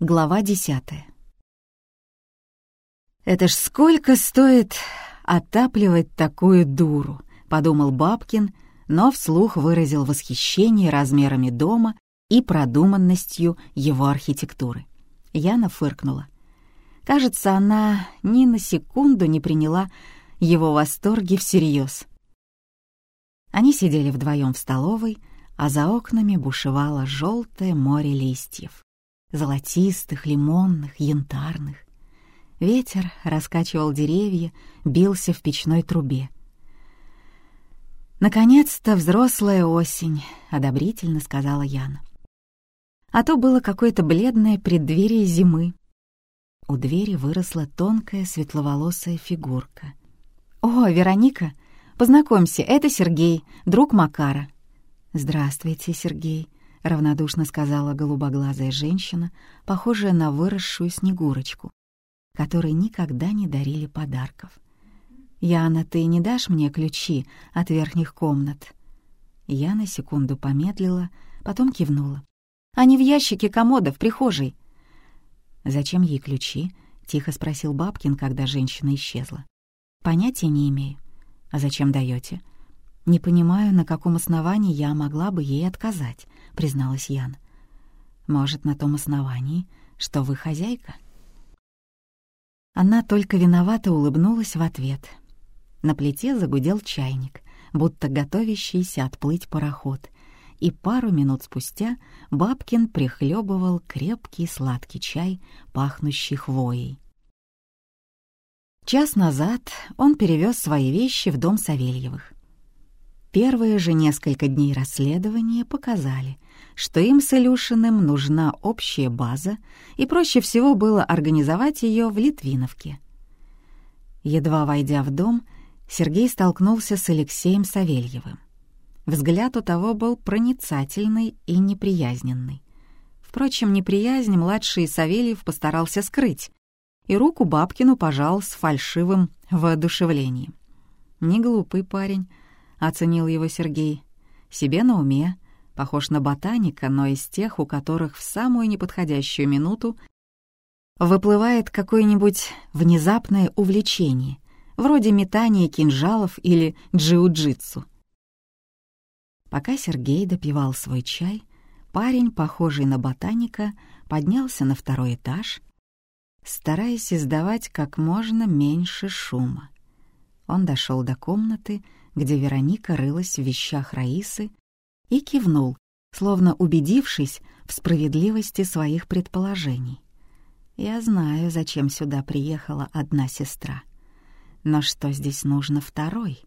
Глава десятая. «Это ж сколько стоит отапливать такую дуру», — подумал Бабкин, но вслух выразил восхищение размерами дома и продуманностью его архитектуры. Яна фыркнула. Кажется, она ни на секунду не приняла его восторги всерьез. Они сидели вдвоем в столовой, а за окнами бушевало желтое море листьев золотистых, лимонных, янтарных. Ветер раскачивал деревья, бился в печной трубе. «Наконец-то взрослая осень», — одобрительно сказала Яна. А то было какое-то бледное преддверие зимы. У двери выросла тонкая светловолосая фигурка. «О, Вероника, познакомься, это Сергей, друг Макара». «Здравствуйте, Сергей», — равнодушно сказала голубоглазая женщина, похожая на выросшую снегурочку, которой никогда не дарили подарков. «Яна, ты не дашь мне ключи от верхних комнат?» Я на секунду помедлила, потом кивнула. «Они в ящике комода в прихожей». «Зачем ей ключи?» — тихо спросил Бабкин, когда женщина исчезла. «Понятия не имею. А зачем даете? «Не понимаю, на каком основании я могла бы ей отказать», — призналась Ян. «Может, на том основании, что вы хозяйка?» Она только виновато улыбнулась в ответ. На плите загудел чайник, будто готовящийся отплыть пароход, и пару минут спустя Бабкин прихлебывал крепкий сладкий чай, пахнущий хвоей. Час назад он перевез свои вещи в дом Савельевых. Первые же несколько дней расследования показали, что им с Илюшиным нужна общая база, и проще всего было организовать ее в Литвиновке. Едва войдя в дом, Сергей столкнулся с Алексеем Савельевым. Взгляд у того был проницательный и неприязненный. Впрочем, неприязнь младший Савельев постарался скрыть, и руку Бабкину пожал с фальшивым воодушевлением. Не глупый парень, — оценил его Сергей. «Себе на уме, похож на ботаника, но из тех, у которых в самую неподходящую минуту выплывает какое-нибудь внезапное увлечение, вроде метания кинжалов или джиу-джитсу». Пока Сергей допивал свой чай, парень, похожий на ботаника, поднялся на второй этаж, стараясь издавать как можно меньше шума. Он дошел до комнаты, где Вероника рылась в вещах Раисы, и кивнул, словно убедившись в справедливости своих предположений. «Я знаю, зачем сюда приехала одна сестра. Но что здесь нужно второй?»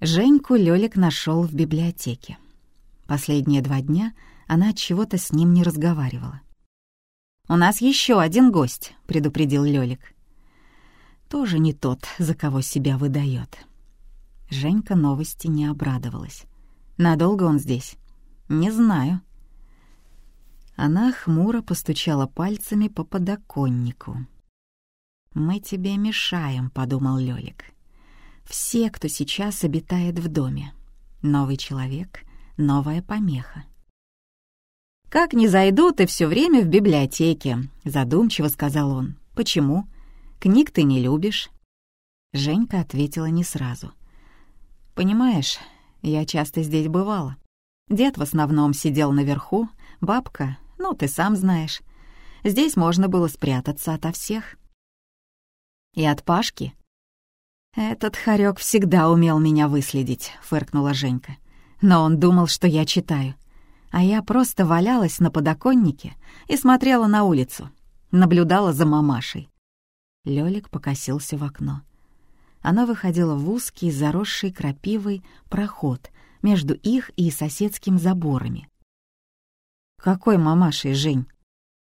Женьку Лёлик нашел в библиотеке. Последние два дня она от чего-то с ним не разговаривала. «У нас еще один гость», — предупредил Лёлик. «Тоже не тот, за кого себя выдает. Женька новости не обрадовалась. «Надолго он здесь?» «Не знаю». Она хмуро постучала пальцами по подоконнику. «Мы тебе мешаем», — подумал Лёлик. «Все, кто сейчас обитает в доме. Новый человек, новая помеха». «Как не зайду, ты все время в библиотеке», — задумчиво сказал он. «Почему? Книг ты не любишь?» Женька ответила не сразу. Понимаешь, я часто здесь бывала. Дед в основном сидел наверху, бабка, ну, ты сам знаешь. Здесь можно было спрятаться ото всех. И от Пашки. «Этот хорек всегда умел меня выследить», — фыркнула Женька. «Но он думал, что я читаю. А я просто валялась на подоконнике и смотрела на улицу, наблюдала за мамашей». Лёлик покосился в окно. Она выходила в узкий, заросший крапивой проход между их и соседским заборами. «Какой мамашей, Жень?»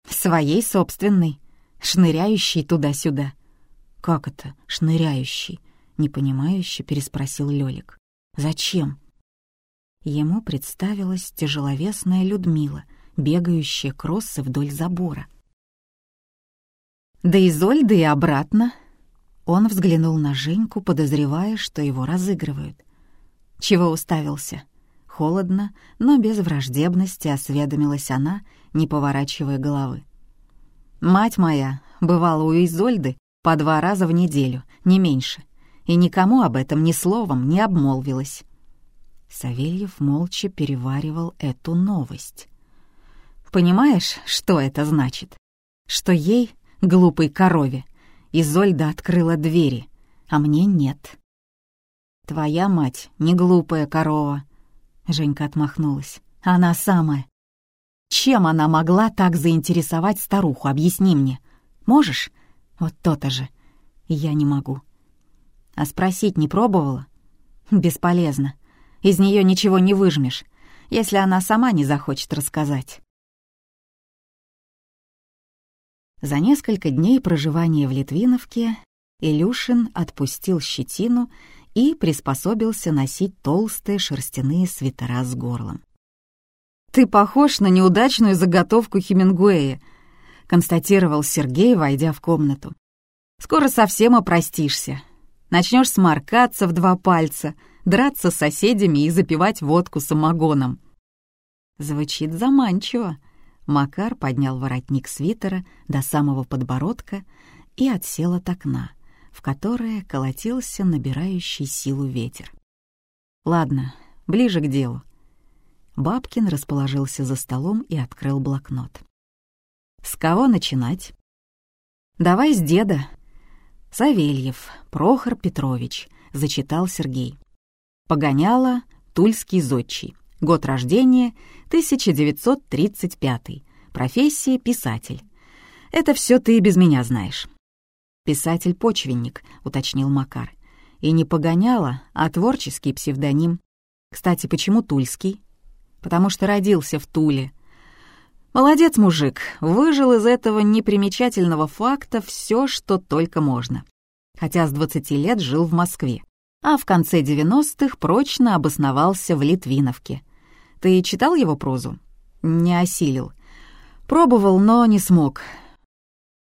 «Своей собственной, шныряющей туда-сюда». «Как это, шныряющий?» — непонимающе переспросил Лёлик. «Зачем?» Ему представилась тяжеловесная Людмила, бегающая кроссы вдоль забора. «Да из Ольды и обратно», он взглянул на Женьку, подозревая, что его разыгрывают. «Чего уставился? Холодно, но без враждебности осведомилась она, не поворачивая головы. «Мать моя бывала у Изольды по два раза в неделю, не меньше, и никому об этом ни словом не обмолвилась». Савельев молча переваривал эту новость. «Понимаешь, что это значит? Что ей, глупой корове, Изольда открыла двери, а мне нет». «Твоя мать не глупая корова», — Женька отмахнулась. «Она самая. Чем она могла так заинтересовать старуху, объясни мне. Можешь? Вот то-то же. Я не могу». А спросить не пробовала? Бесполезно. Из нее ничего не выжмешь, если она сама не захочет рассказать. За несколько дней проживания в Литвиновке Илюшин отпустил щетину и приспособился носить толстые шерстяные свитера с горлом. «Ты похож на неудачную заготовку Хемингуэя», — констатировал Сергей, войдя в комнату. «Скоро совсем опростишься. Начнешь сморкаться в два пальца, драться с соседями и запивать водку самогоном». Звучит заманчиво. Макар поднял воротник свитера до самого подбородка и отсел от окна в которое колотился набирающий силу ветер. «Ладно, ближе к делу». Бабкин расположился за столом и открыл блокнот. «С кого начинать?» «Давай с деда». «Савельев, Прохор Петрович», — зачитал Сергей. «Погоняла, Тульский зодчий. Год рождения — 1935. Профессия — писатель. Это все ты без меня знаешь. «Писатель-почвенник», — уточнил Макар. «И не погоняла, а творческий псевдоним. Кстати, почему Тульский?» «Потому что родился в Туле». «Молодец, мужик, выжил из этого непримечательного факта все, что только можно. Хотя с 20 лет жил в Москве, а в конце 90-х прочно обосновался в Литвиновке. Ты читал его прозу?» «Не осилил. Пробовал, но не смог.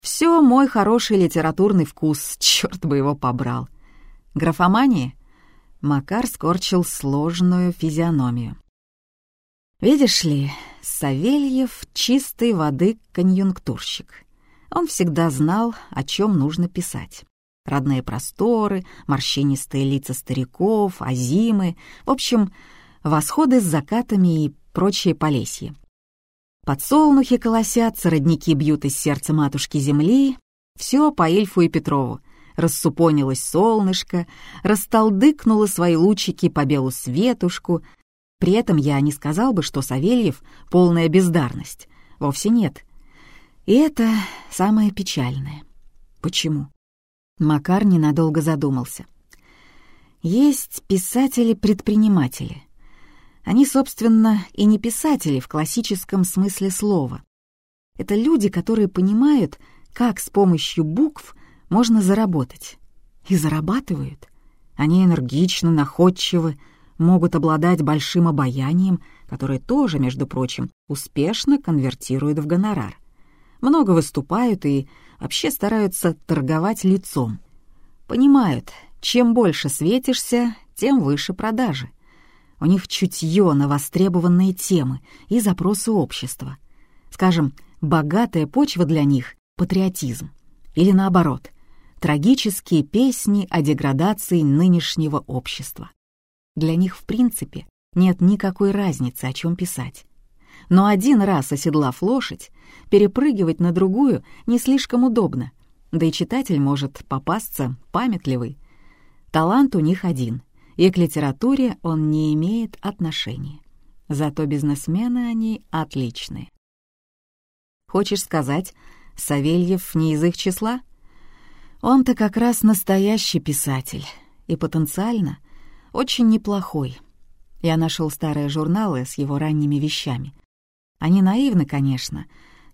Все мой хороший литературный вкус, черт бы его побрал. Графомания? Макар скорчил сложную физиономию. Видишь ли, Савельев — чистой воды конъюнктурщик. Он всегда знал, о чем нужно писать. Родные просторы, морщинистые лица стариков, озимы, в общем, восходы с закатами и прочие полесья. Подсолнухи колосятся, родники бьют из сердца матушки земли. Все по Эльфу и Петрову. Рассупонилось солнышко, растолдыкнуло свои лучики по белу светушку. При этом я не сказал бы, что Савельев — полная бездарность. Вовсе нет. И это самое печальное. Почему? Макар ненадолго задумался. Есть писатели-предприниматели — они, собственно, и не писатели в классическом смысле слова. Это люди, которые понимают, как с помощью букв можно заработать. И зарабатывают. Они энергичны, находчивы, могут обладать большим обаянием, которое тоже, между прочим, успешно конвертирует в гонорар. Много выступают и вообще стараются торговать лицом. Понимают, чем больше светишься, тем выше продажи. У них чутье на востребованные темы и запросы общества. Скажем, богатая почва для них — патриотизм. Или наоборот, трагические песни о деградации нынешнего общества. Для них, в принципе, нет никакой разницы, о чем писать. Но один раз оседлав лошадь, перепрыгивать на другую не слишком удобно, да и читатель может попасться памятливый. Талант у них один — и к литературе он не имеет отношения. Зато бизнесмены они отличные. Хочешь сказать, Савельев не из их числа? Он-то как раз настоящий писатель, и потенциально очень неплохой. Я нашел старые журналы с его ранними вещами. Они наивны, конечно,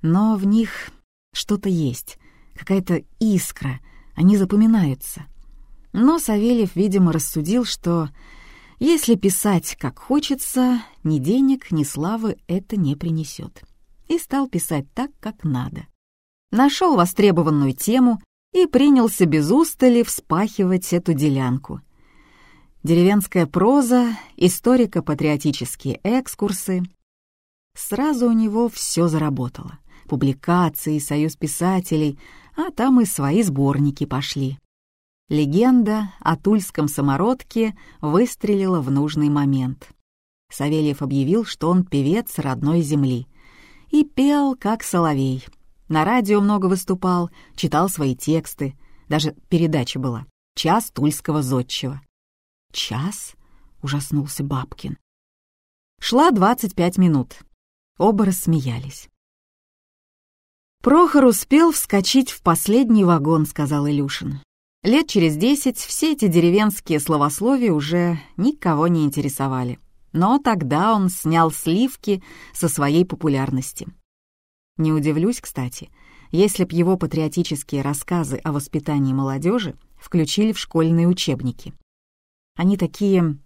но в них что-то есть, какая-то искра, они запоминаются. Но Савельев, видимо, рассудил, что если писать как хочется, ни денег, ни славы это не принесет. И стал писать так, как надо. Нашел востребованную тему и принялся без устали вспахивать эту делянку. Деревенская проза, историко-патриотические экскурсы. Сразу у него все заработало. Публикации, союз писателей, а там и свои сборники пошли. Легенда о тульском самородке выстрелила в нужный момент. Савельев объявил, что он певец родной земли. И пел, как соловей. На радио много выступал, читал свои тексты. Даже передача была «Час тульского зодчего». «Час?» — ужаснулся Бабкин. Шла двадцать пять минут. Оба рассмеялись. «Прохор успел вскочить в последний вагон», — сказал Илюшин. Лет через десять все эти деревенские словословия уже никого не интересовали. Но тогда он снял сливки со своей популярности. Не удивлюсь, кстати, если б его патриотические рассказы о воспитании молодежи включили в школьные учебники. Они такие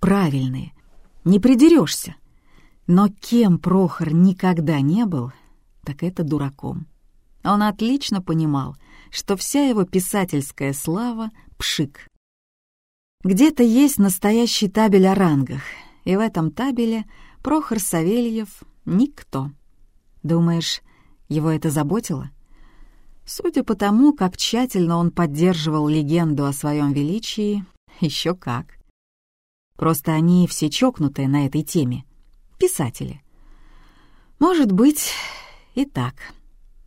правильные, не придерешься. Но кем Прохор никогда не был, так это дураком. Он отлично понимал, что вся его писательская слава — пшик. Где-то есть настоящий табель о рангах, и в этом табеле Прохор Савельев — никто. Думаешь, его это заботило? Судя по тому, как тщательно он поддерживал легенду о своем величии, еще как. Просто они все чокнутые на этой теме. Писатели. Может быть, и так.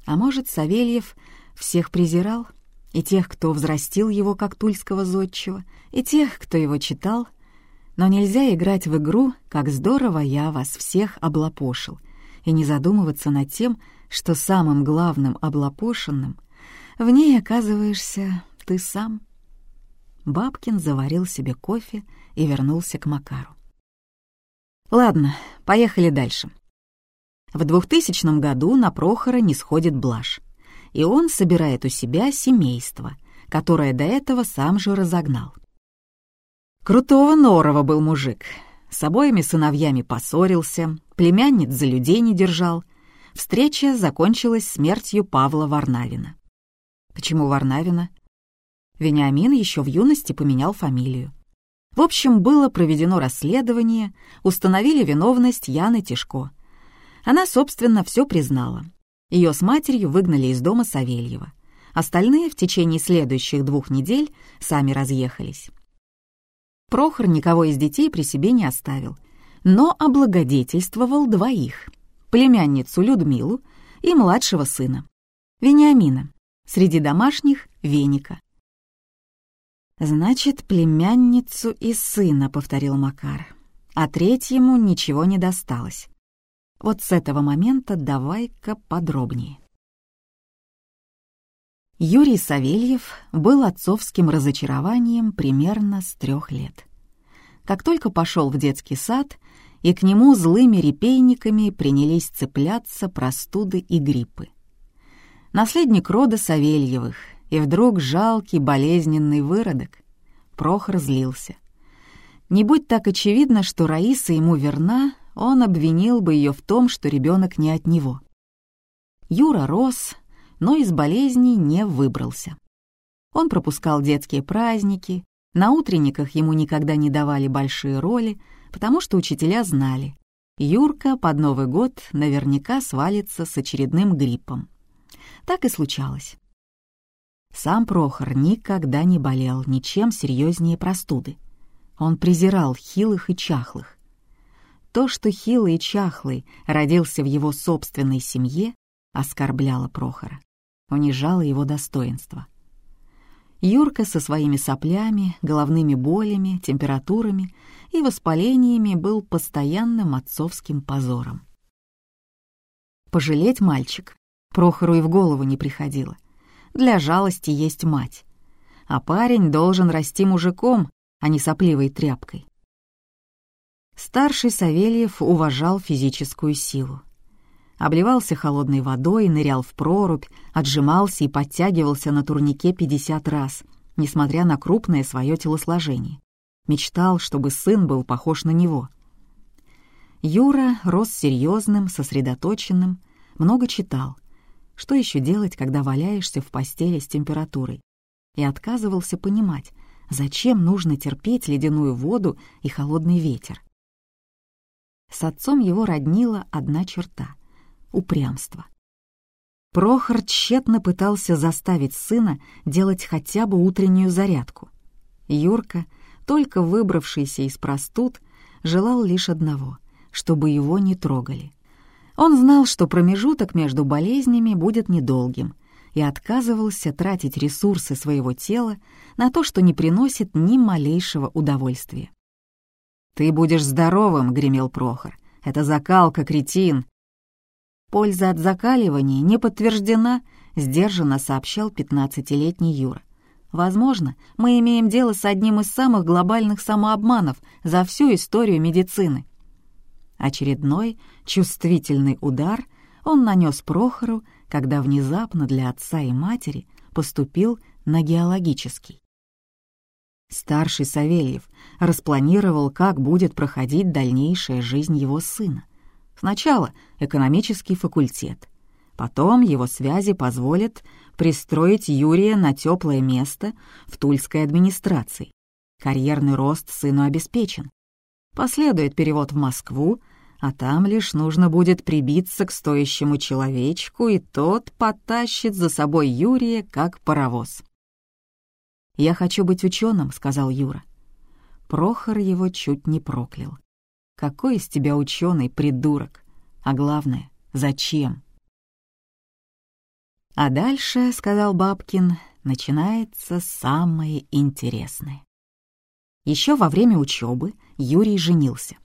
А может, Савельев всех презирал, и тех, кто взрастил его как тульского зодчего, и тех, кто его читал. Но нельзя играть в игру, как здорово я вас всех облапошил, и не задумываться над тем, что самым главным облапошенным в ней оказываешься ты сам. Бабкин заварил себе кофе и вернулся к Макару. «Ладно, поехали дальше». В 2000 году на Прохора не сходит блажь и он собирает у себя семейство, которое до этого сам же разогнал. Крутого норова был мужик, с обоими сыновьями поссорился, племянниц за людей не держал. Встреча закончилась смертью Павла Варнавина. Почему Варнавина? Вениамин еще в юности поменял фамилию. В общем, было проведено расследование, установили виновность Яны Тишко. Она, собственно, все признала. Ее с матерью выгнали из дома Савельева. Остальные в течение следующих двух недель сами разъехались. Прохор никого из детей при себе не оставил, но облагодетельствовал двоих — племянницу Людмилу и младшего сына, Вениамина, среди домашних — Веника. «Значит, племянницу и сына», — повторил Макар, а третьему ничего не досталось. Вот с этого момента давай-ка подробнее. Юрий Савельев был отцовским разочарованием примерно с трех лет. Как только пошел в детский сад, и к нему злыми репейниками принялись цепляться простуды и гриппы. Наследник рода Савельевых, и вдруг жалкий болезненный выродок. Прохор злился. Не будь так очевидно, что Раиса ему верна, он обвинил бы ее в том, что ребенок не от него. Юра рос, но из болезней не выбрался. Он пропускал детские праздники, на утренниках ему никогда не давали большие роли, потому что учителя знали, Юрка под Новый год наверняка свалится с очередным гриппом. Так и случалось. Сам Прохор никогда не болел ничем серьезнее простуды. Он презирал хилых и чахлых. То, что хилый и чахлый родился в его собственной семье, оскорбляло Прохора, унижало его достоинство. Юрка со своими соплями, головными болями, температурами и воспалениями был постоянным отцовским позором. Пожалеть мальчик Прохору и в голову не приходило. Для жалости есть мать. А парень должен расти мужиком, а не сопливой тряпкой. Старший Савельев уважал физическую силу. Обливался холодной водой, нырял в прорубь, отжимался и подтягивался на турнике 50 раз, несмотря на крупное свое телосложение. Мечтал, чтобы сын был похож на него. Юра рос серьезным, сосредоточенным, много читал. Что еще делать, когда валяешься в постели с температурой? И отказывался понимать, Зачем нужно терпеть ледяную воду и холодный ветер? С отцом его роднила одна черта — упрямство. Прохор тщетно пытался заставить сына делать хотя бы утреннюю зарядку. Юрка, только выбравшийся из простуд, желал лишь одного — чтобы его не трогали. Он знал, что промежуток между болезнями будет недолгим, и отказывался тратить ресурсы своего тела на то, что не приносит ни малейшего удовольствия. «Ты будешь здоровым», — гремел Прохор. «Это закалка, кретин». «Польза от закаливания не подтверждена», — сдержанно сообщал пятнадцатилетний Юра. «Возможно, мы имеем дело с одним из самых глобальных самообманов за всю историю медицины». Очередной чувствительный удар он нанес Прохору, когда внезапно для отца и матери поступил на геологический. Старший Савельев распланировал, как будет проходить дальнейшая жизнь его сына. Сначала экономический факультет, потом его связи позволят пристроить Юрия на теплое место в Тульской администрации. Карьерный рост сыну обеспечен. Последует перевод в Москву, а там лишь нужно будет прибиться к стоящему человечку, и тот потащит за собой Юрия как паровоз. «Я хочу быть ученым», — сказал Юра. Прохор его чуть не проклял. «Какой из тебя ученый, придурок? А главное, зачем?» «А дальше, — сказал Бабкин, — начинается самое интересное». Еще во время учебы Юрий женился.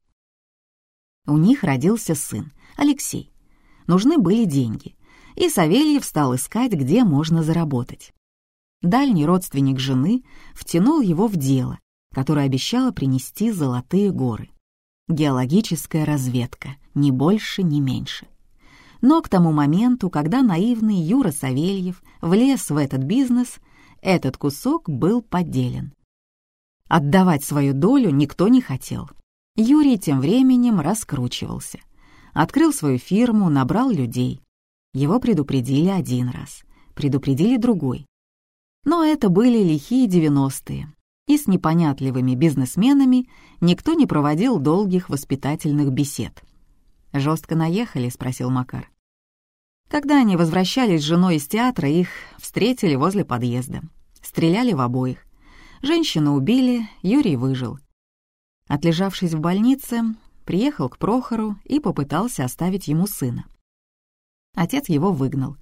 У них родился сын, Алексей. Нужны были деньги, и Савельев стал искать, где можно заработать. Дальний родственник жены втянул его в дело, которое обещало принести золотые горы. Геологическая разведка, ни больше, ни меньше. Но к тому моменту, когда наивный Юра Савельев влез в этот бизнес, этот кусок был поделен. Отдавать свою долю никто не хотел. Юрий тем временем раскручивался. Открыл свою фирму, набрал людей. Его предупредили один раз, предупредили другой. Но это были лихие девяностые, и с непонятливыми бизнесменами никто не проводил долгих воспитательных бесед. «Жестко наехали?» — спросил Макар. Когда они возвращались с женой из театра, их встретили возле подъезда. Стреляли в обоих. Женщину убили, Юрий выжил. Отлежавшись в больнице, приехал к Прохору и попытался оставить ему сына. Отец его выгнал.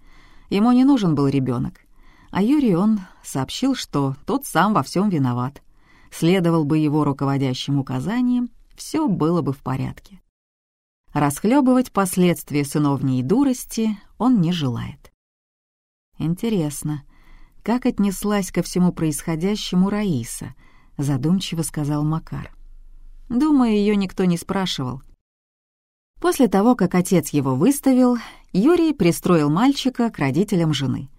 Ему не нужен был ребенок. А Юрий он сообщил, что тот сам во всем виноват. Следовал бы его руководящим указаниям, все было бы в порядке. Расхлебывать последствия сыновней дурости он не желает. «Интересно, как отнеслась ко всему происходящему Раиса?» — задумчиво сказал Макар. «Думаю, ее никто не спрашивал». После того, как отец его выставил, Юрий пристроил мальчика к родителям жены —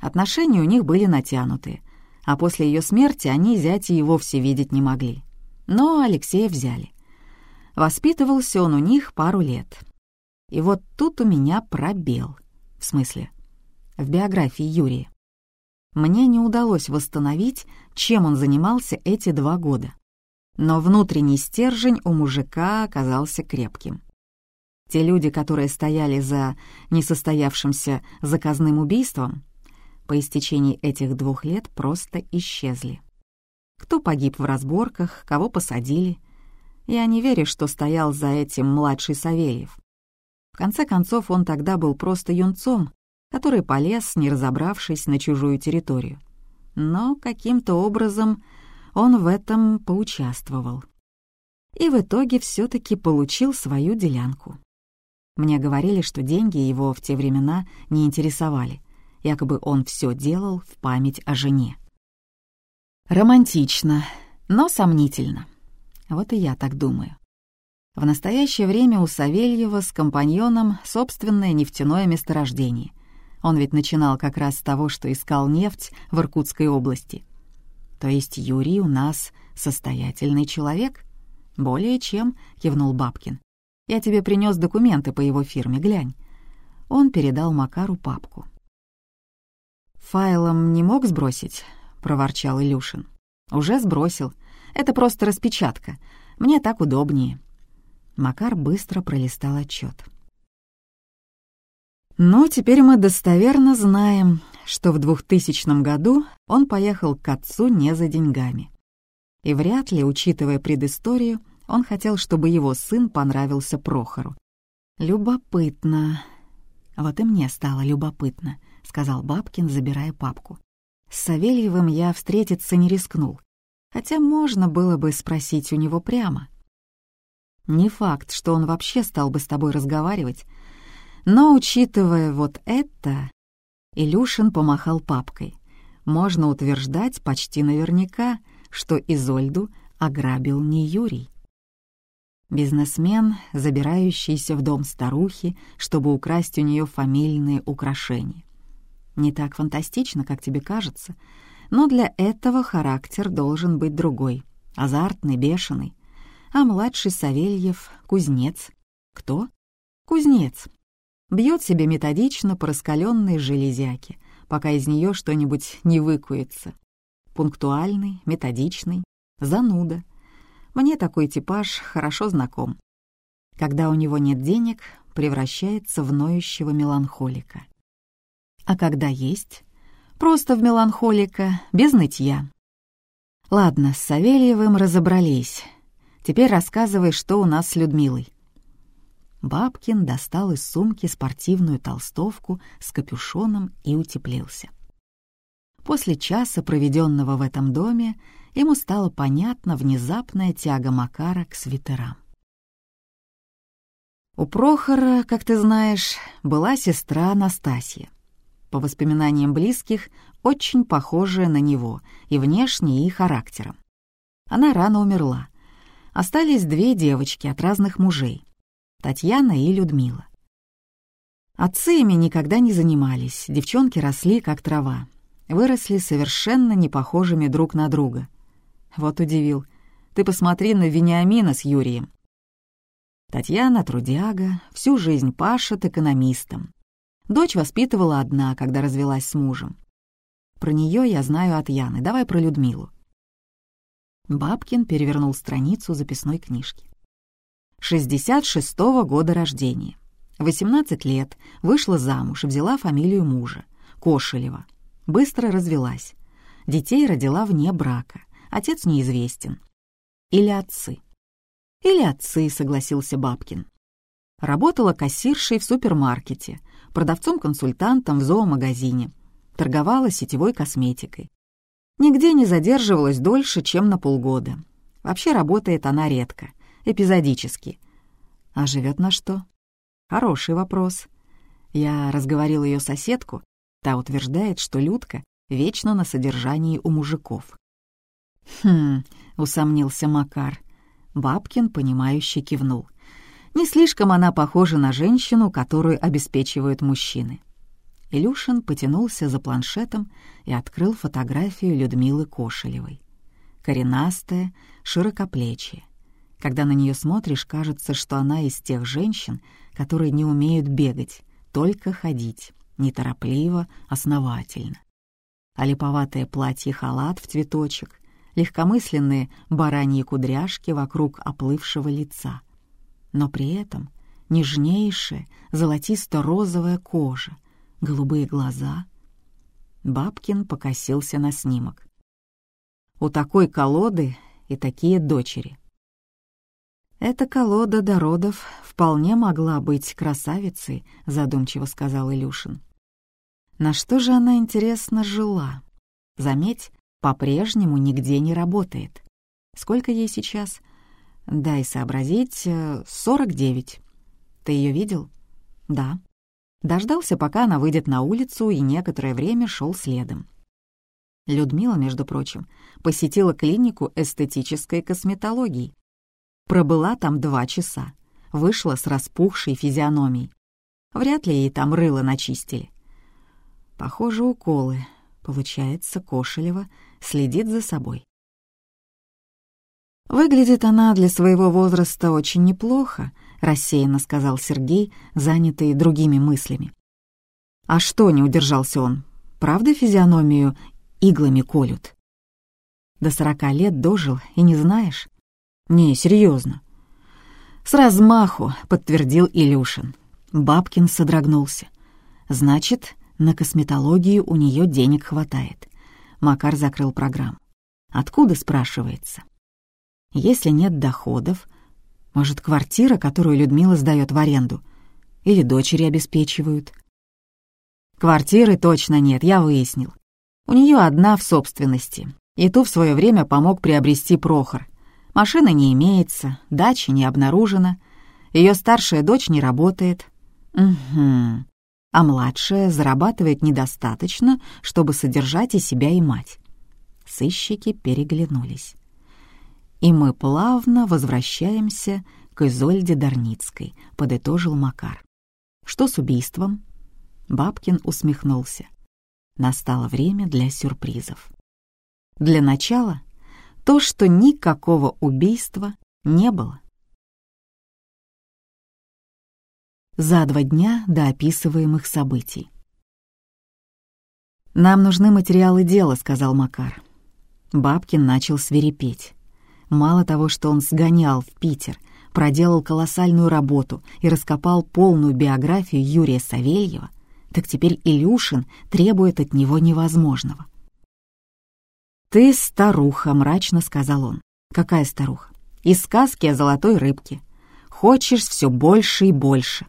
Отношения у них были натянутые, а после ее смерти они зятя и вовсе видеть не могли. Но Алексея взяли. Воспитывался он у них пару лет. И вот тут у меня пробел. В смысле? В биографии Юрия. Мне не удалось восстановить, чем он занимался эти два года. Но внутренний стержень у мужика оказался крепким. Те люди, которые стояли за несостоявшимся заказным убийством, по истечении этих двух лет просто исчезли. Кто погиб в разборках, кого посадили. Я не верю, что стоял за этим младший Савельев. В конце концов, он тогда был просто юнцом, который полез, не разобравшись, на чужую территорию. Но каким-то образом он в этом поучаствовал. И в итоге все таки получил свою делянку. Мне говорили, что деньги его в те времена не интересовали, якобы он все делал в память о жене. Романтично, но сомнительно. Вот и я так думаю. В настоящее время у Савельева с компаньоном собственное нефтяное месторождение. Он ведь начинал как раз с того, что искал нефть в Иркутской области. То есть Юрий у нас состоятельный человек? Более чем, кивнул Бабкин. Я тебе принес документы по его фирме, глянь. Он передал Макару папку. «Файлом не мог сбросить?» — проворчал Илюшин. «Уже сбросил. Это просто распечатка. Мне так удобнее». Макар быстро пролистал отчет. «Ну, теперь мы достоверно знаем, что в 2000 году он поехал к отцу не за деньгами. И вряд ли, учитывая предысторию, он хотел, чтобы его сын понравился Прохору. «Любопытно. Вот и мне стало любопытно», — сказал Бабкин, забирая папку. «С Савельевым я встретиться не рискнул, хотя можно было бы спросить у него прямо. Не факт, что он вообще стал бы с тобой разговаривать, но, учитывая вот это...» Илюшин помахал папкой. «Можно утверждать почти наверняка, что Изольду ограбил не Юрий». Бизнесмен, забирающийся в дом старухи, чтобы украсть у нее фамильные украшения. Не так фантастично, как тебе кажется, но для этого характер должен быть другой, азартный, бешеный. А младший Савельев — кузнец. Кто? Кузнец. Бьет себе методично по раскаленной железяке, пока из нее что-нибудь не выкуется. Пунктуальный, методичный, зануда — мне такой типаж хорошо знаком. Когда у него нет денег, превращается в ноющего меланхолика. А когда есть, просто в меланхолика, без нытья. Ладно, с Савельевым разобрались. Теперь рассказывай, что у нас с Людмилой. Бабкин достал из сумки спортивную толстовку с капюшоном и утеплился. После часа, проведенного в этом доме, ему стало понятна внезапная тяга Макара к свитерам. У Прохора, как ты знаешь, была сестра Анастасия. По воспоминаниям близких, очень похожая на него и внешне, и характером. Она рано умерла. Остались две девочки от разных мужей — Татьяна и Людмила. Отцы ими никогда не занимались, девчонки росли как трава, выросли совершенно не похожими друг на друга — вот удивил. Ты посмотри на Вениамина с Юрием. Татьяна трудяга, всю жизнь пашет экономистом. Дочь воспитывала одна, когда развелась с мужем. Про нее я знаю от Яны. Давай про Людмилу. Бабкин перевернул страницу записной книжки. 66-го года рождения. 18 лет, вышла замуж, взяла фамилию мужа, Кошелева. Быстро развелась. Детей родила вне брака отец неизвестен. Или отцы. Или отцы, согласился Бабкин. Работала кассиршей в супермаркете, продавцом-консультантом в зоомагазине, торговала сетевой косметикой. Нигде не задерживалась дольше, чем на полгода. Вообще работает она редко, эпизодически. А живет на что? Хороший вопрос. Я разговорил ее соседку, та утверждает, что Людка вечно на содержании у мужиков. «Хм», — усомнился Макар. Бабкин, понимающе кивнул. «Не слишком она похожа на женщину, которую обеспечивают мужчины». Илюшин потянулся за планшетом и открыл фотографию Людмилы Кошелевой. Коренастая, широкоплечья. Когда на нее смотришь, кажется, что она из тех женщин, которые не умеют бегать, только ходить, неторопливо, основательно. А липоватое платье-халат в цветочек, легкомысленные бараньи кудряшки вокруг оплывшего лица. Но при этом нежнейшая золотисто-розовая кожа, голубые глаза. Бабкин покосился на снимок. У такой колоды и такие дочери. «Эта колода до родов вполне могла быть красавицей», — задумчиво сказал Илюшин. «На что же она, интересно, жила? Заметь, по-прежнему нигде не работает. Сколько ей сейчас? Дай сообразить, э, сорок девять. Ты ее видел? Да. Дождался, пока она выйдет на улицу, и некоторое время шел следом. Людмила, между прочим, посетила клинику эстетической косметологии. Пробыла там два часа, вышла с распухшей физиономией. Вряд ли ей там рыло начистили. Похоже, уколы. Получается, Кошелева следит за собой. «Выглядит она для своего возраста очень неплохо», — рассеянно сказал Сергей, занятый другими мыслями. «А что?» — не удержался он. «Правда физиономию иглами колют?» До сорока лет дожил и не знаешь? Не, серьезно. С размаху, подтвердил Илюшин. Бабкин содрогнулся. Значит, на косметологию у нее денег хватает. Макар закрыл программу. Откуда, спрашивается? Если нет доходов, может, квартира, которую Людмила сдает в аренду, или дочери обеспечивают? Квартиры точно нет, я выяснил. У нее одна в собственности, и ту в свое время помог приобрести Прохор. Машины не имеется, дачи не обнаружено, ее старшая дочь не работает. Угу. А младшая зарабатывает недостаточно, чтобы содержать и себя, и мать. Сыщики переглянулись. И мы плавно возвращаемся к Изольде Дарницкой, подытожил Макар. Что с убийством? Бабкин усмехнулся. Настало время для сюрпризов. Для начала то, что никакого убийства не было. За два дня до описываемых событий. «Нам нужны материалы дела», — сказал Макар. Бабкин начал свирепеть. Мало того, что он сгонял в Питер, проделал колоссальную работу и раскопал полную биографию Юрия Савельева, так теперь Илюшин требует от него невозможного — «Ты старуха», — мрачно сказал он. «Какая старуха?» «Из сказки о золотой рыбке. Хочешь все больше и больше».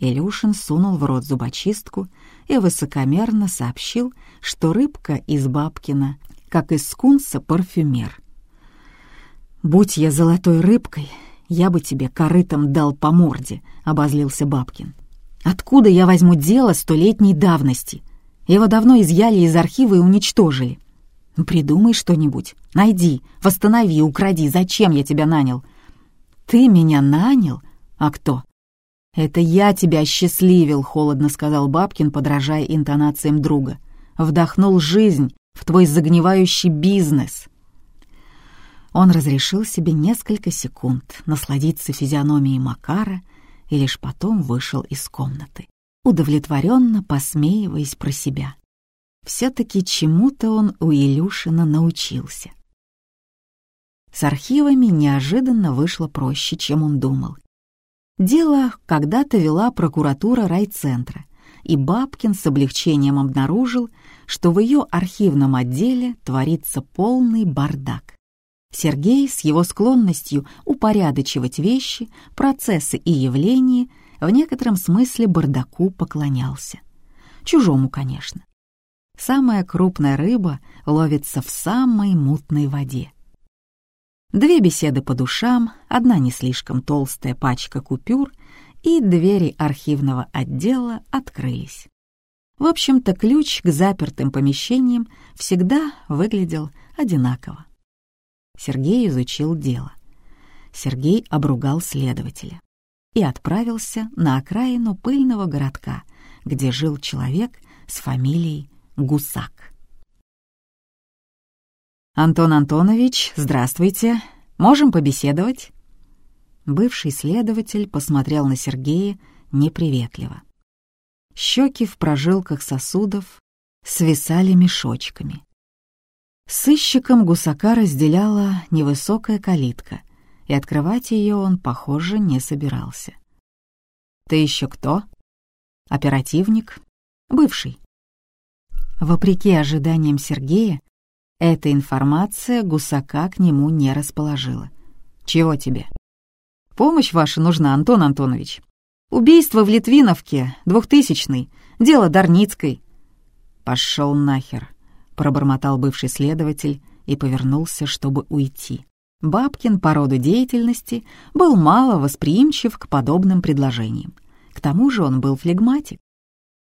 Илюшин сунул в рот зубочистку и высокомерно сообщил, что рыбка из Бабкина, как из скунса парфюмер. «Будь я золотой рыбкой, я бы тебе корытом дал по морде», — обозлился Бабкин. «Откуда я возьму дело столетней давности? Его давно изъяли из архива и уничтожили. Придумай что-нибудь. Найди, восстанови, укради. Зачем я тебя нанял? Ты меня нанял? А кто? Это я тебя счастливил, холодно сказал Бабкин, подражая интонациям друга. Вдохнул жизнь в твой загнивающий бизнес. Он разрешил себе несколько секунд насладиться физиономией Макара и лишь потом вышел из комнаты, удовлетворенно посмеиваясь про себя. Все-таки чему-то он у Илюшина научился. С архивами неожиданно вышло проще, чем он думал. Дело когда-то вела прокуратура райцентра, и Бабкин с облегчением обнаружил, что в ее архивном отделе творится полный бардак. Сергей с его склонностью упорядочивать вещи, процессы и явления в некотором смысле бардаку поклонялся. Чужому, конечно. Самая крупная рыба ловится в самой мутной воде. Две беседы по душам, одна не слишком толстая пачка купюр, и двери архивного отдела открылись. В общем-то, ключ к запертым помещениям всегда выглядел одинаково. Сергей изучил дело. Сергей обругал следователя и отправился на окраину пыльного городка, где жил человек с фамилией Гусак. «Антон Антонович, здравствуйте. Можем побеседовать?» Бывший следователь посмотрел на Сергея неприветливо. Щеки в прожилках сосудов свисали мешочками. Сыщиком гусака разделяла невысокая калитка, и открывать ее он, похоже, не собирался. «Ты еще кто?» «Оперативник?» «Бывший. Вопреки ожиданиям Сергея, эта информация гусака к нему не расположила. «Чего тебе?» «Помощь ваша нужна, Антон Антонович. Убийство в Литвиновке, двухтысячный, дело Дарницкой». «Пошел нахер», — пробормотал бывший следователь и повернулся, чтобы уйти. Бабкин по роду деятельности был мало восприимчив к подобным предложениям. К тому же он был флегматик.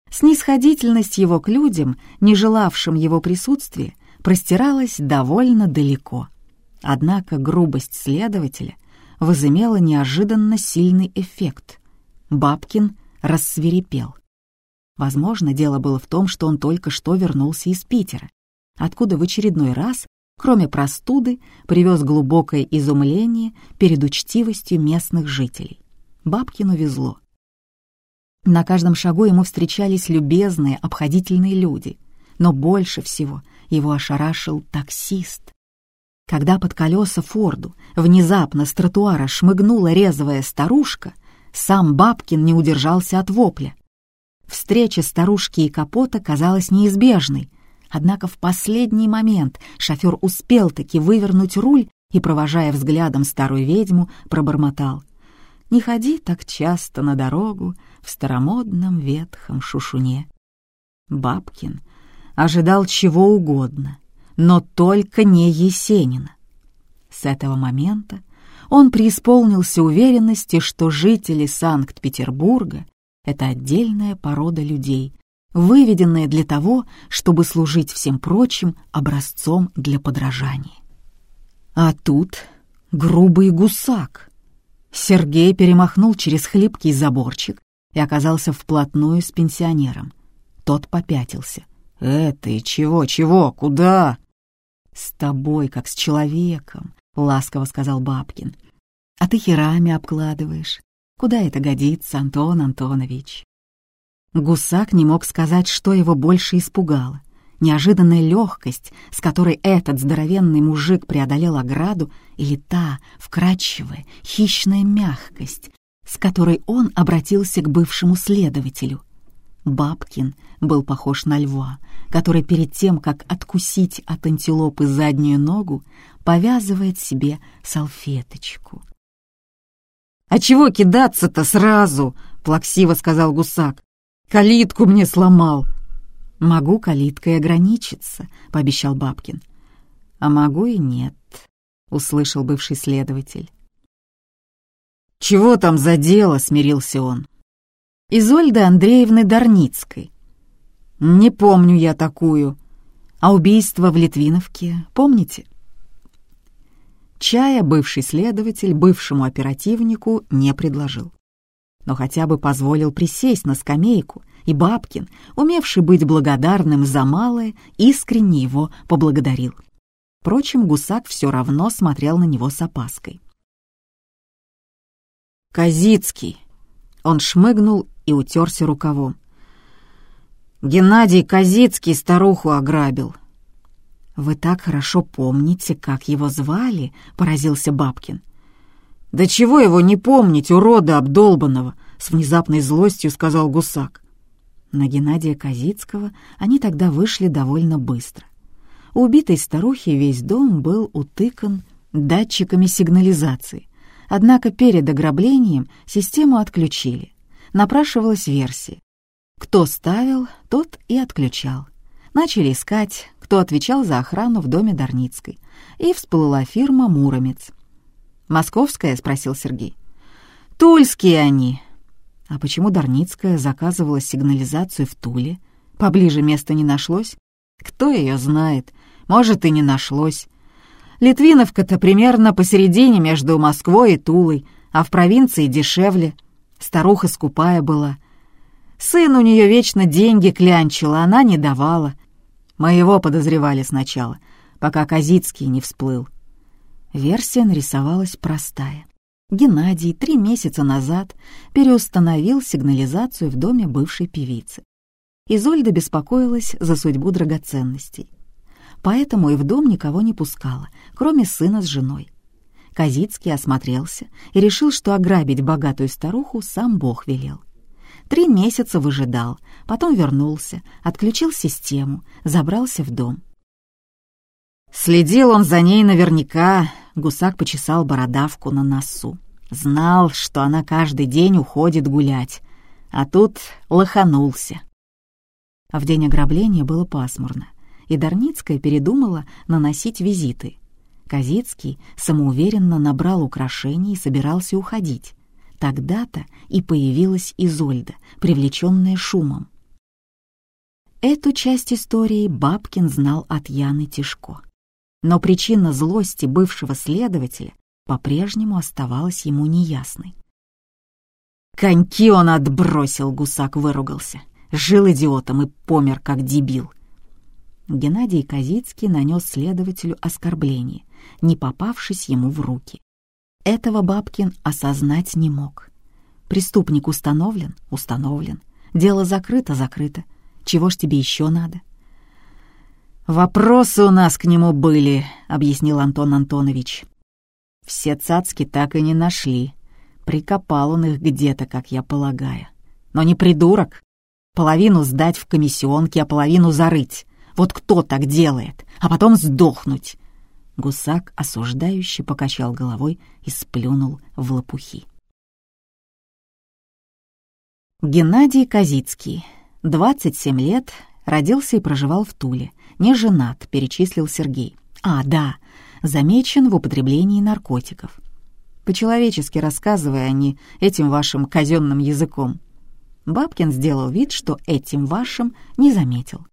Снисходительность его к людям, не желавшим его присутствия, простиралась довольно далеко. Однако грубость следователя возымела неожиданно сильный эффект. Бабкин рассверепел. Возможно, дело было в том, что он только что вернулся из Питера, откуда в очередной раз, кроме простуды, привез глубокое изумление перед учтивостью местных жителей. Бабкину везло. На каждом шагу ему встречались любезные, обходительные люди. Но больше всего его ошарашил таксист. Когда под колеса Форду внезапно с тротуара шмыгнула резвая старушка, сам Бабкин не удержался от вопля. Встреча старушки и капота казалась неизбежной, однако в последний момент шофер успел таки вывернуть руль и, провожая взглядом старую ведьму, пробормотал. «Не ходи так часто на дорогу в старомодном ветхом шушуне». Бабкин ожидал чего угодно, но только не Есенина. С этого момента он преисполнился уверенности, что жители Санкт-Петербурга — это отдельная порода людей, выведенная для того, чтобы служить всем прочим образцом для подражания. А тут грубый гусак. Сергей перемахнул через хлипкий заборчик и оказался вплотную с пенсионером. Тот попятился. «Э, ты чего, чего, куда?» «С тобой, как с человеком», — ласково сказал Бабкин. «А ты херами обкладываешь. Куда это годится, Антон Антонович?» Гусак не мог сказать, что его больше испугало. Неожиданная легкость, с которой этот здоровенный мужик преодолел ограду, или та вкрадчивая, хищная мягкость, с которой он обратился к бывшему следователю. Бабкин был похож на льва, который перед тем, как откусить от антилопы заднюю ногу, повязывает себе салфеточку. «А чего кидаться-то сразу?» — плаксиво сказал гусак. «Калитку мне сломал». «Могу калиткой ограничиться», — пообещал Бабкин. «А могу и нет», — услышал бывший следователь. «Чего там за дело?» — смирился он. «Изольды Андреевны Дарницкой». «Не помню я такую. А убийство в Литвиновке, помните?» Чая бывший следователь бывшему оперативнику не предложил. Но хотя бы позволил присесть на скамейку, и Бабкин, умевший быть благодарным за малое, искренне его поблагодарил. Впрочем, гусак все равно смотрел на него с опаской. «Козицкий!» Он шмыгнул и утерся рукавом. «Геннадий Козицкий старуху ограбил. «Вы так хорошо помните, как его звали?» — поразился Бабкин. «Да чего его не помнить, урода обдолбанного!» — с внезапной злостью сказал гусак. На Геннадия Козицкого они тогда вышли довольно быстро. У убитой старухи весь дом был утыкан датчиками сигнализации. Однако перед ограблением систему отключили. Напрашивалась версия. Кто ставил, тот и отключал. Начали искать, кто отвечал за охрану в доме Дарницкой, и всплыла фирма «Муромец». «Московская?» — спросил Сергей. «Тульские они». «А почему Дарницкая заказывала сигнализацию в Туле? Поближе места не нашлось?» «Кто ее знает? Может, и не нашлось. Литвиновка-то примерно посередине между Москвой и Тулой, а в провинции дешевле. Старуха скупая была. Сын у нее вечно деньги клянчил, а она не давала. Моего подозревали сначала, пока Козицкий не всплыл. Версия нарисовалась простая. Геннадий три месяца назад переустановил сигнализацию в доме бывшей певицы. Изольда беспокоилась за судьбу драгоценностей. Поэтому и в дом никого не пускала, кроме сына с женой. Козицкий осмотрелся и решил, что ограбить богатую старуху сам Бог велел. Три месяца выжидал, потом вернулся, отключил систему, забрался в дом. Следил он за ней наверняка, гусак почесал бородавку на носу. Знал, что она каждый день уходит гулять, а тут лоханулся. А в день ограбления было пасмурно, и Дарницкая передумала наносить визиты. Казицкий самоуверенно набрал украшений и собирался уходить. Тогда-то и появилась Изольда, привлеченная шумом. Эту часть истории Бабкин знал от Яны Тишко. Но причина злости бывшего следователя по-прежнему оставалась ему неясной. «Коньки он отбросил!» — гусак выругался. «Жил идиотом и помер, как дебил!» Геннадий Козицкий нанес следователю оскорбление, не попавшись ему в руки. Этого Бабкин осознать не мог. Преступник установлен? Установлен. Дело закрыто? Закрыто. Чего ж тебе еще надо? «Вопросы у нас к нему были», — объяснил Антон Антонович. «Все цацки так и не нашли. Прикопал он их где-то, как я полагаю. Но не придурок. Половину сдать в комиссионке, а половину зарыть. Вот кто так делает? А потом сдохнуть. Гусак осуждающе покачал головой и сплюнул в лопухи. Геннадий Казицкий, 27 лет, родился и проживал в Туле. Не женат, перечислил Сергей. А, да, замечен в употреблении наркотиков. По-человечески рассказывая они этим вашим казенным языком. Бабкин сделал вид, что этим вашим не заметил.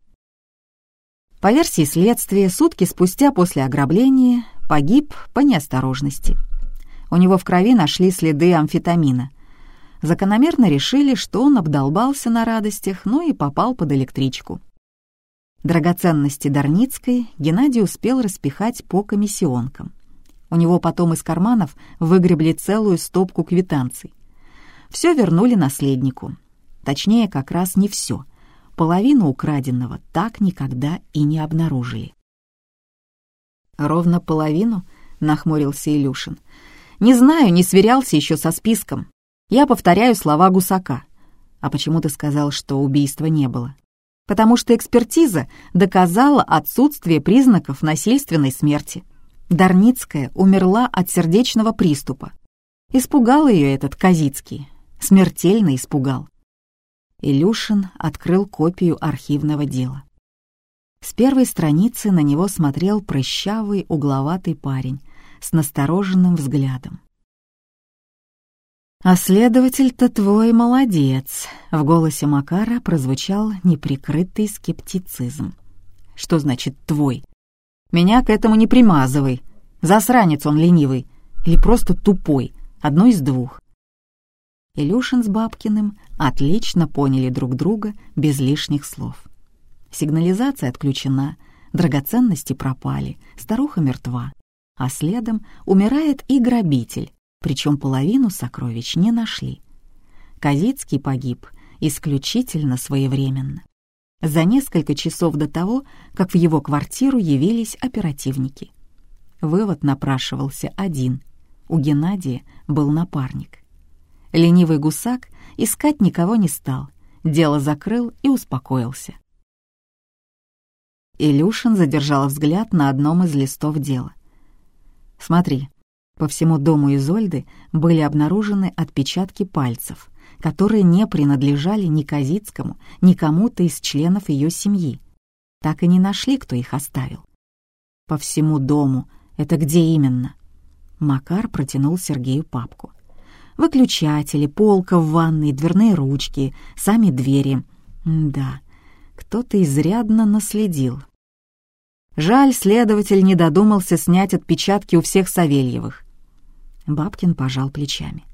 По версии следствия, сутки спустя после ограбления погиб по неосторожности. У него в крови нашли следы амфетамина. Закономерно решили, что он обдолбался на радостях, ну и попал под электричку. Драгоценности Дарницкой Геннадий успел распихать по комиссионкам. У него потом из карманов выгребли целую стопку квитанций. Все вернули наследнику. Точнее, как раз не все — половину украденного так никогда и не обнаружили. «Ровно половину?» — нахмурился Илюшин. «Не знаю, не сверялся еще со списком. Я повторяю слова Гусака. А почему ты сказал, что убийства не было?» «Потому что экспертиза доказала отсутствие признаков насильственной смерти. Дарницкая умерла от сердечного приступа. Испугал ее этот Казицкий, смертельно испугал. Илюшин открыл копию архивного дела. С первой страницы на него смотрел прыщавый, угловатый парень с настороженным взглядом. «А следователь-то твой молодец», — в голосе Макара прозвучал неприкрытый скептицизм. «Что значит «твой»? Меня к этому не примазывай. Засранец он ленивый или просто тупой, одно из двух. Илюшин с Бабкиным отлично поняли друг друга без лишних слов. Сигнализация отключена, драгоценности пропали, старуха мертва, а следом умирает и грабитель, причем половину сокровищ не нашли. Казицкий погиб исключительно своевременно. За несколько часов до того, как в его квартиру явились оперативники. Вывод напрашивался один. У Геннадия был напарник. Ленивый гусак искать никого не стал, дело закрыл и успокоился. Илюшин задержал взгляд на одном из листов дела. «Смотри, по всему дому Изольды были обнаружены отпечатки пальцев, которые не принадлежали ни Казицкому, ни кому-то из членов ее семьи. Так и не нашли, кто их оставил. По всему дому. Это где именно?» Макар протянул Сергею папку. Выключатели, полка в ванной, дверные ручки, сами двери. Да, кто-то изрядно наследил. Жаль, следователь не додумался снять отпечатки у всех Савельевых. Бабкин пожал плечами.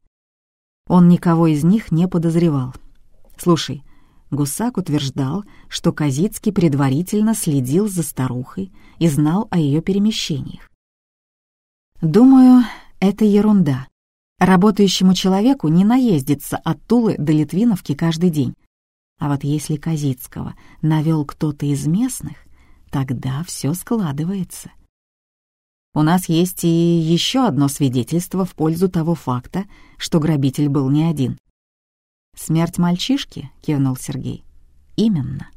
Он никого из них не подозревал. Слушай, Гусак утверждал, что Казицкий предварительно следил за старухой и знал о ее перемещениях. Думаю, это ерунда. Работающему человеку не наездится от Тулы до Литвиновки каждый день. А вот если Казицкого навел кто-то из местных, тогда все складывается. У нас есть и еще одно свидетельство в пользу того факта, что грабитель был не один. «Смерть мальчишки?» — кивнул Сергей. «Именно».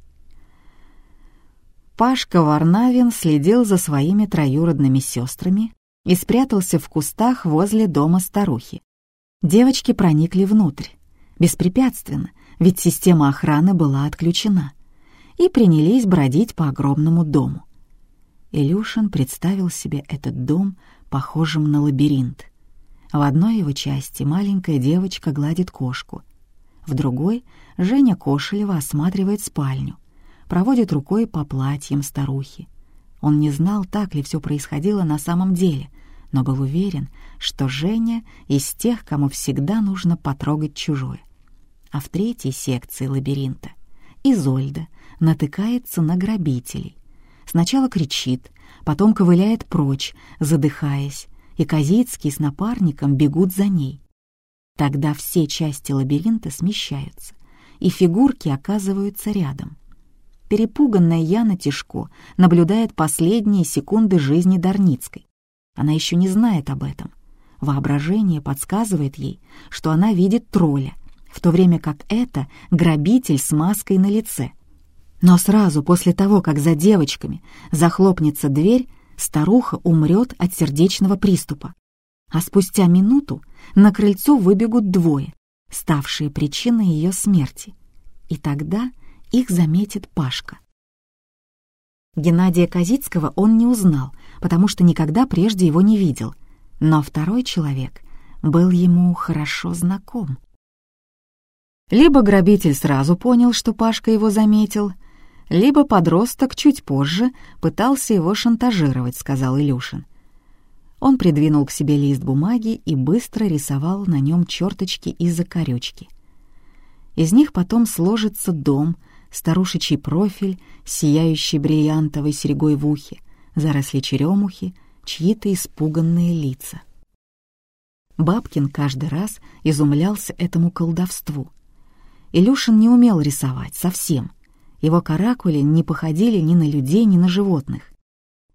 Пашка Варнавин следил за своими троюродными сестрами и спрятался в кустах возле дома старухи. Девочки проникли внутрь, беспрепятственно, ведь система охраны была отключена, и принялись бродить по огромному дому. Илюшин представил себе этот дом похожим на лабиринт. В одной его части маленькая девочка гладит кошку, в другой Женя Кошелева осматривает спальню, проводит рукой по платьям старухи. Он не знал, так ли все происходило на самом деле, но был уверен, что Женя из тех, кому всегда нужно потрогать чужое. А в третьей секции лабиринта Изольда натыкается на грабителей. Сначала кричит, потом ковыляет прочь, задыхаясь, и Казицкий с напарником бегут за ней. Тогда все части лабиринта смещаются, и фигурки оказываются рядом. перепуганная Яна Тишко наблюдает последние секунды жизни Дарницкой. Она еще не знает об этом. Воображение подсказывает ей, что она видит тролля, в то время как это грабитель с маской на лице. Но сразу после того, как за девочками захлопнется дверь, старуха умрет от сердечного приступа. А спустя минуту на крыльцо выбегут двое, ставшие причиной ее смерти. И тогда их заметит Пашка. Геннадия Козицкого он не узнал, потому что никогда прежде его не видел, но второй человек был ему хорошо знаком. Либо грабитель сразу понял, что Пашка его заметил, либо подросток чуть позже пытался его шантажировать, сказал Илюшин. Он придвинул к себе лист бумаги и быстро рисовал на нем черточки и закорючки. Из них потом сложится дом, старушечий профиль, сияющий бриллиантовой серьгой в ухе, заросли черемухи, чьи-то испуганные лица. Бабкин каждый раз изумлялся этому колдовству. Илюшин не умел рисовать совсем. Его каракули не походили ни на людей, ни на животных.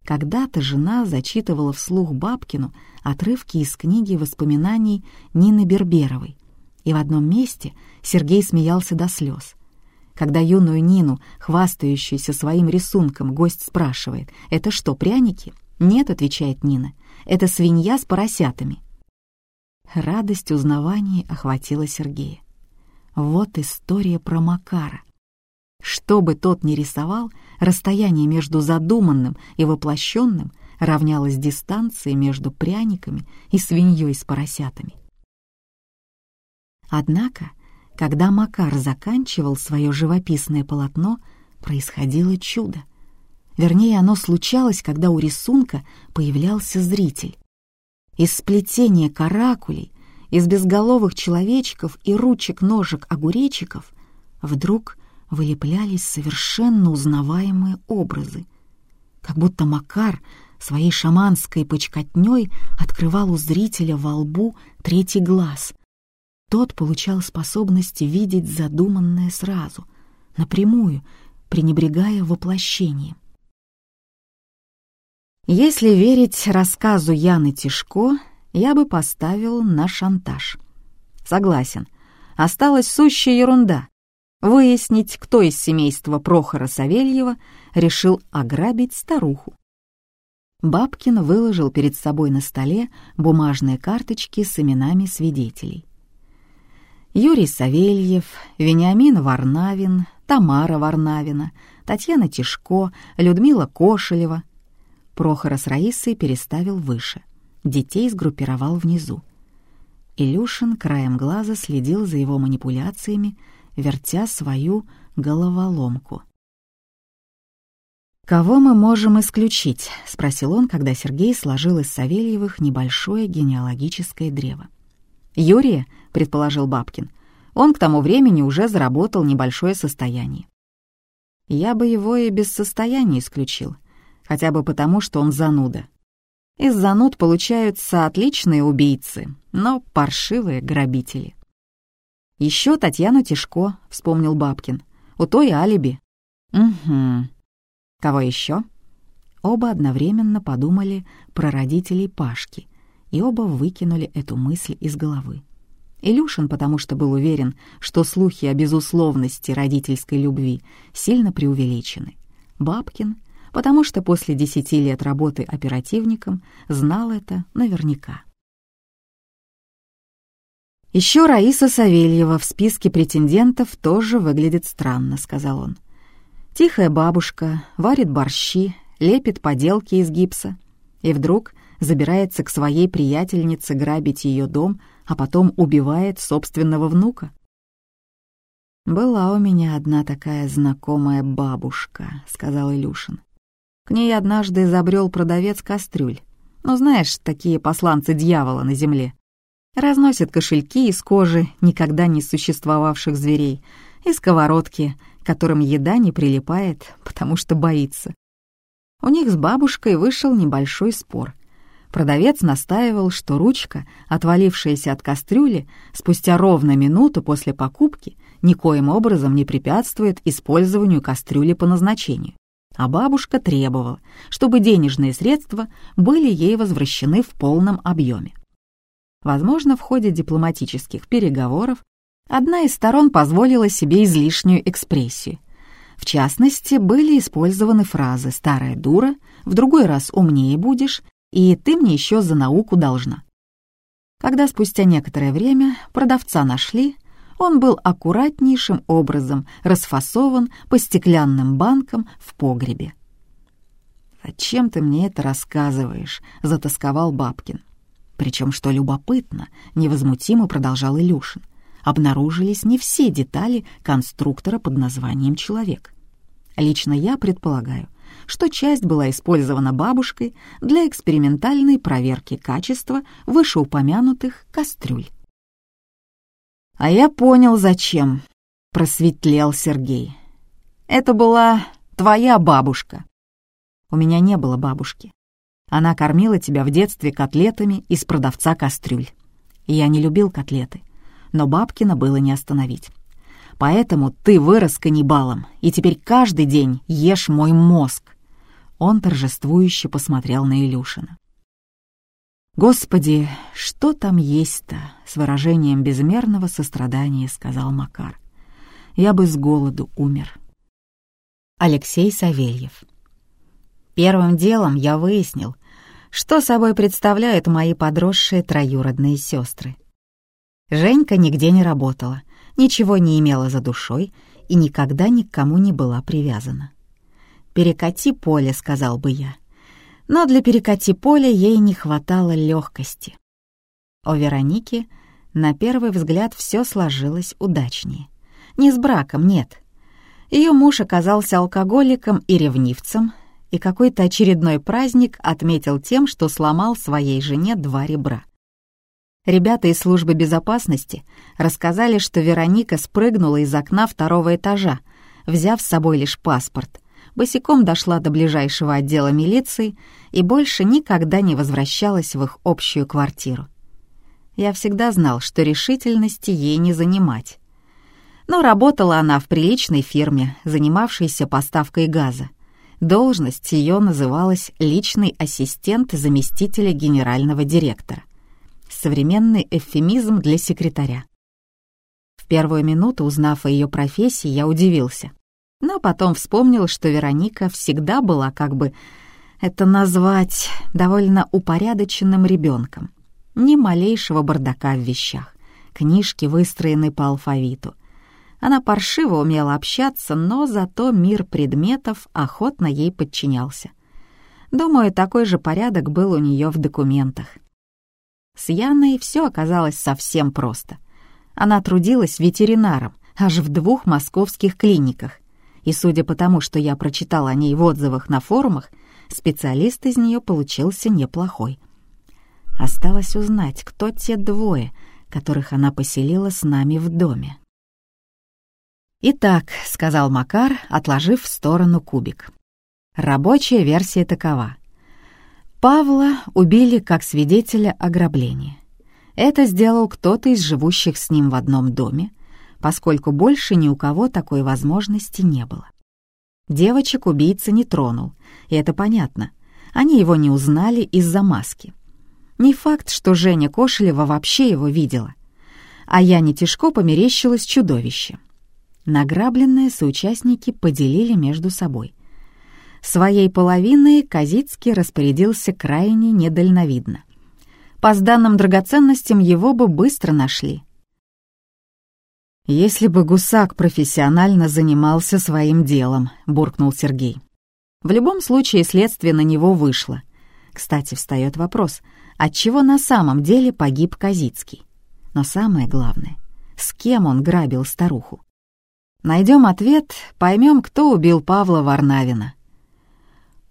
Когда-то жена зачитывала вслух Бабкину отрывки из книги воспоминаний Нины Берберовой, и в одном месте Сергей смеялся до слез. Когда юную Нину, хвастающуюся своим рисунком, гость спрашивает «Это что, пряники?» «Нет», — отвечает Нина, — «это свинья с поросятами». Радость узнавания охватила Сергея. Вот история про Макара. Что бы тот ни рисовал, расстояние между задуманным и воплощенным равнялось дистанции между пряниками и свиньей с поросятами. Однако, когда Макар заканчивал свое живописное полотно, происходило чудо. Вернее, оно случалось, когда у рисунка появлялся зритель. Из сплетения каракулей, из безголовых человечков и ручек-ножек-огуречиков вдруг вылеплялись совершенно узнаваемые образы. Как будто Макар своей шаманской почкотней открывал у зрителя во лбу третий глаз. Тот получал способность видеть задуманное сразу, напрямую, пренебрегая воплощением. Если верить рассказу Яны Тишко, я бы поставил на шантаж. Согласен, осталась сущая ерунда выяснить, кто из семейства Прохора Савельева решил ограбить старуху. Бабкин выложил перед собой на столе бумажные карточки с именами свидетелей. Юрий Савельев, Вениамин Варнавин, Тамара Варнавина, Татьяна Тишко, Людмила Кошелева. Прохора с Раисой переставил выше, детей сгруппировал внизу. Илюшин краем глаза следил за его манипуляциями, вертя свою головоломку. «Кого мы можем исключить?» — спросил он, когда Сергей сложил из Савельевых небольшое генеалогическое древо. «Юрия», — предположил Бабкин, — «он к тому времени уже заработал небольшое состояние». «Я бы его и без состояния исключил, хотя бы потому, что он зануда. Из зануд получаются отличные убийцы, но паршивые грабители». Еще Татьяну Тишко, вспомнил Бабкин. У той алиби. Угу. Кого еще? Оба одновременно подумали про родителей Пашки, и оба выкинули эту мысль из головы. Илюшин, потому что был уверен, что слухи о безусловности родительской любви сильно преувеличены. Бабкин, потому что после десяти лет работы оперативником знал это наверняка. Еще Раиса Савельева в списке претендентов тоже выглядит странно», — сказал он. «Тихая бабушка, варит борщи, лепит поделки из гипса и вдруг забирается к своей приятельнице грабить ее дом, а потом убивает собственного внука». «Была у меня одна такая знакомая бабушка», — сказал Илюшин. К ней однажды забрел продавец кастрюль. Ну, знаешь, такие посланцы дьявола на земле разносит кошельки из кожи никогда не существовавших зверей и сковородки, которым еда не прилипает, потому что боится. У них с бабушкой вышел небольшой спор. Продавец настаивал, что ручка, отвалившаяся от кастрюли, спустя ровно минуту после покупки, никоим образом не препятствует использованию кастрюли по назначению. А бабушка требовала, чтобы денежные средства были ей возвращены в полном объеме. Возможно, в ходе дипломатических переговоров одна из сторон позволила себе излишнюю экспрессию. В частности, были использованы фразы «старая дура», «в другой раз умнее будешь» и «ты мне еще за науку должна». Когда спустя некоторое время продавца нашли, он был аккуратнейшим образом расфасован по стеклянным банкам в погребе. «Зачем ты мне это рассказываешь?» — затасковал Бабкин. Причем, что любопытно, невозмутимо продолжал Илюшин, обнаружились не все детали конструктора под названием «человек». Лично я предполагаю, что часть была использована бабушкой для экспериментальной проверки качества вышеупомянутых кастрюль. «А я понял, зачем», — просветлел Сергей. «Это была твоя бабушка». «У меня не было бабушки. Она кормила тебя в детстве котлетами из продавца кастрюль. Я не любил котлеты, но Бабкина было не остановить. Поэтому ты вырос каннибалом, и теперь каждый день ешь мой мозг». Он торжествующе посмотрел на Илюшина. «Господи, что там есть-то?» — с выражением безмерного сострадания сказал Макар. «Я бы с голоду умер». Алексей Савельев Первым делом я выяснил, что собой представляют мои подросшие троюродные сестры. Женька нигде не работала, ничего не имела за душой и никогда ни к кому не была привязана. «Перекати поле», — сказал бы я. Но для перекати поля ей не хватало легкости. У Вероники на первый взгляд все сложилось удачнее. Не с браком, нет. Ее муж оказался алкоголиком и ревнивцем, и какой-то очередной праздник отметил тем, что сломал своей жене два ребра. Ребята из службы безопасности рассказали, что Вероника спрыгнула из окна второго этажа, взяв с собой лишь паспорт, босиком дошла до ближайшего отдела милиции и больше никогда не возвращалась в их общую квартиру. Я всегда знал, что решительности ей не занимать. Но работала она в приличной фирме, занимавшейся поставкой газа, Должность ее называлась «личный ассистент заместителя генерального директора». Современный эвфемизм для секретаря. В первую минуту, узнав о ее профессии, я удивился. Но потом вспомнил, что Вероника всегда была, как бы это назвать, довольно упорядоченным ребенком. Ни малейшего бардака в вещах. Книжки выстроены по алфавиту — она паршиво умела общаться, но зато мир предметов охотно ей подчинялся. Думаю, такой же порядок был у нее в документах. С Яной все оказалось совсем просто. Она трудилась ветеринаром аж в двух московских клиниках, и судя по тому, что я прочитала о ней в отзывах на форумах, специалист из нее получился неплохой. Осталось узнать, кто те двое, которых она поселила с нами в доме. «Итак», — сказал Макар, отложив в сторону кубик. Рабочая версия такова. Павла убили как свидетеля ограбления. Это сделал кто-то из живущих с ним в одном доме, поскольку больше ни у кого такой возможности не было. Девочек убийца не тронул, и это понятно. Они его не узнали из-за маски. Не факт, что Женя Кошелева вообще его видела. А я не тяжко померещилось чудовище. Награбленное соучастники поделили между собой. Своей половиной Казицкий распорядился крайне недальновидно. По сданным драгоценностям его бы быстро нашли. «Если бы гусак профессионально занимался своим делом», — буркнул Сергей. «В любом случае следствие на него вышло. Кстати, встает вопрос, отчего на самом деле погиб Казицкий? Но самое главное, с кем он грабил старуху? Найдем ответ, поймем, кто убил Павла Варнавина.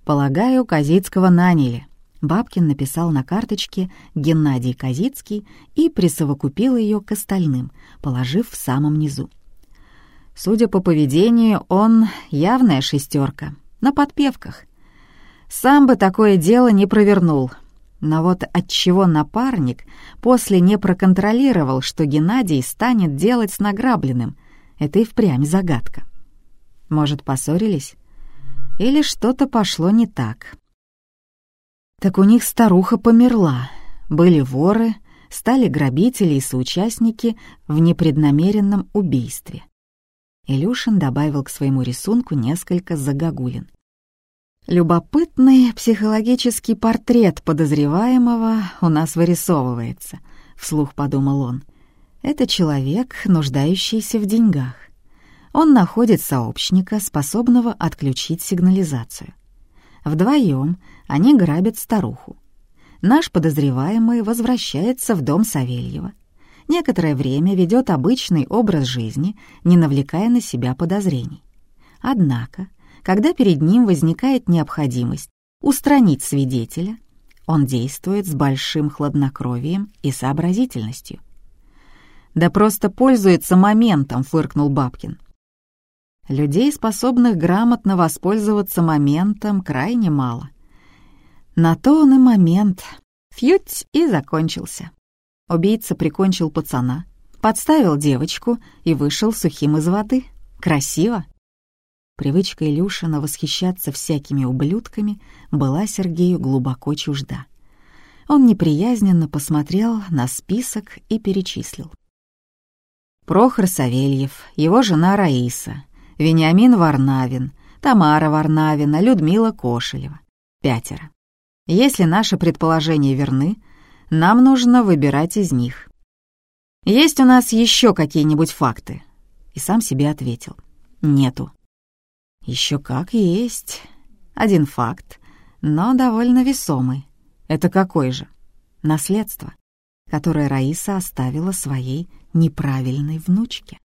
Полагаю, Козицкого наняли. Бабкин написал на карточке Геннадий Козицкий и присовокупил ее к остальным, положив в самом низу. Судя по поведению, он явная шестерка, на подпевках. Сам бы такое дело не провернул. Но вот отчего напарник после не проконтролировал, что Геннадий станет делать с награбленным, это и впрямь загадка. Может, поссорились? Или что-то пошло не так? Так у них старуха померла. Были воры, стали грабители и соучастники в непреднамеренном убийстве. Илюшин добавил к своему рисунку несколько загогулин. «Любопытный психологический портрет подозреваемого у нас вырисовывается», — вслух подумал он. «Это человек, нуждающийся в деньгах. Он находит сообщника, способного отключить сигнализацию. Вдвоем они грабят старуху. Наш подозреваемый возвращается в дом Савельева. Некоторое время ведет обычный образ жизни, не навлекая на себя подозрений. Однако, когда перед ним возникает необходимость устранить свидетеля, он действует с большим хладнокровием и сообразительностью. «Да просто пользуется моментом», — фыркнул Бабкин. Людей, способных грамотно воспользоваться моментом, крайне мало. На то он и момент. Фьють и закончился. Убийца прикончил пацана, подставил девочку и вышел сухим из воды. Красиво. Привычка Илюшина восхищаться всякими ублюдками была Сергею глубоко чужда. Он неприязненно посмотрел на список и перечислил. Прохор Савельев, его жена Раиса, Вениамин Варнавин, Тамара Варнавина, Людмила Кошелева. Пятеро. Если наши предположения верны, нам нужно выбирать из них. Есть у нас еще какие-нибудь факты? И сам себе ответил. Нету. Еще как есть. Один факт, но довольно весомый. Это какой же? Наследство, которое Раиса оставила своей неправильной внучке.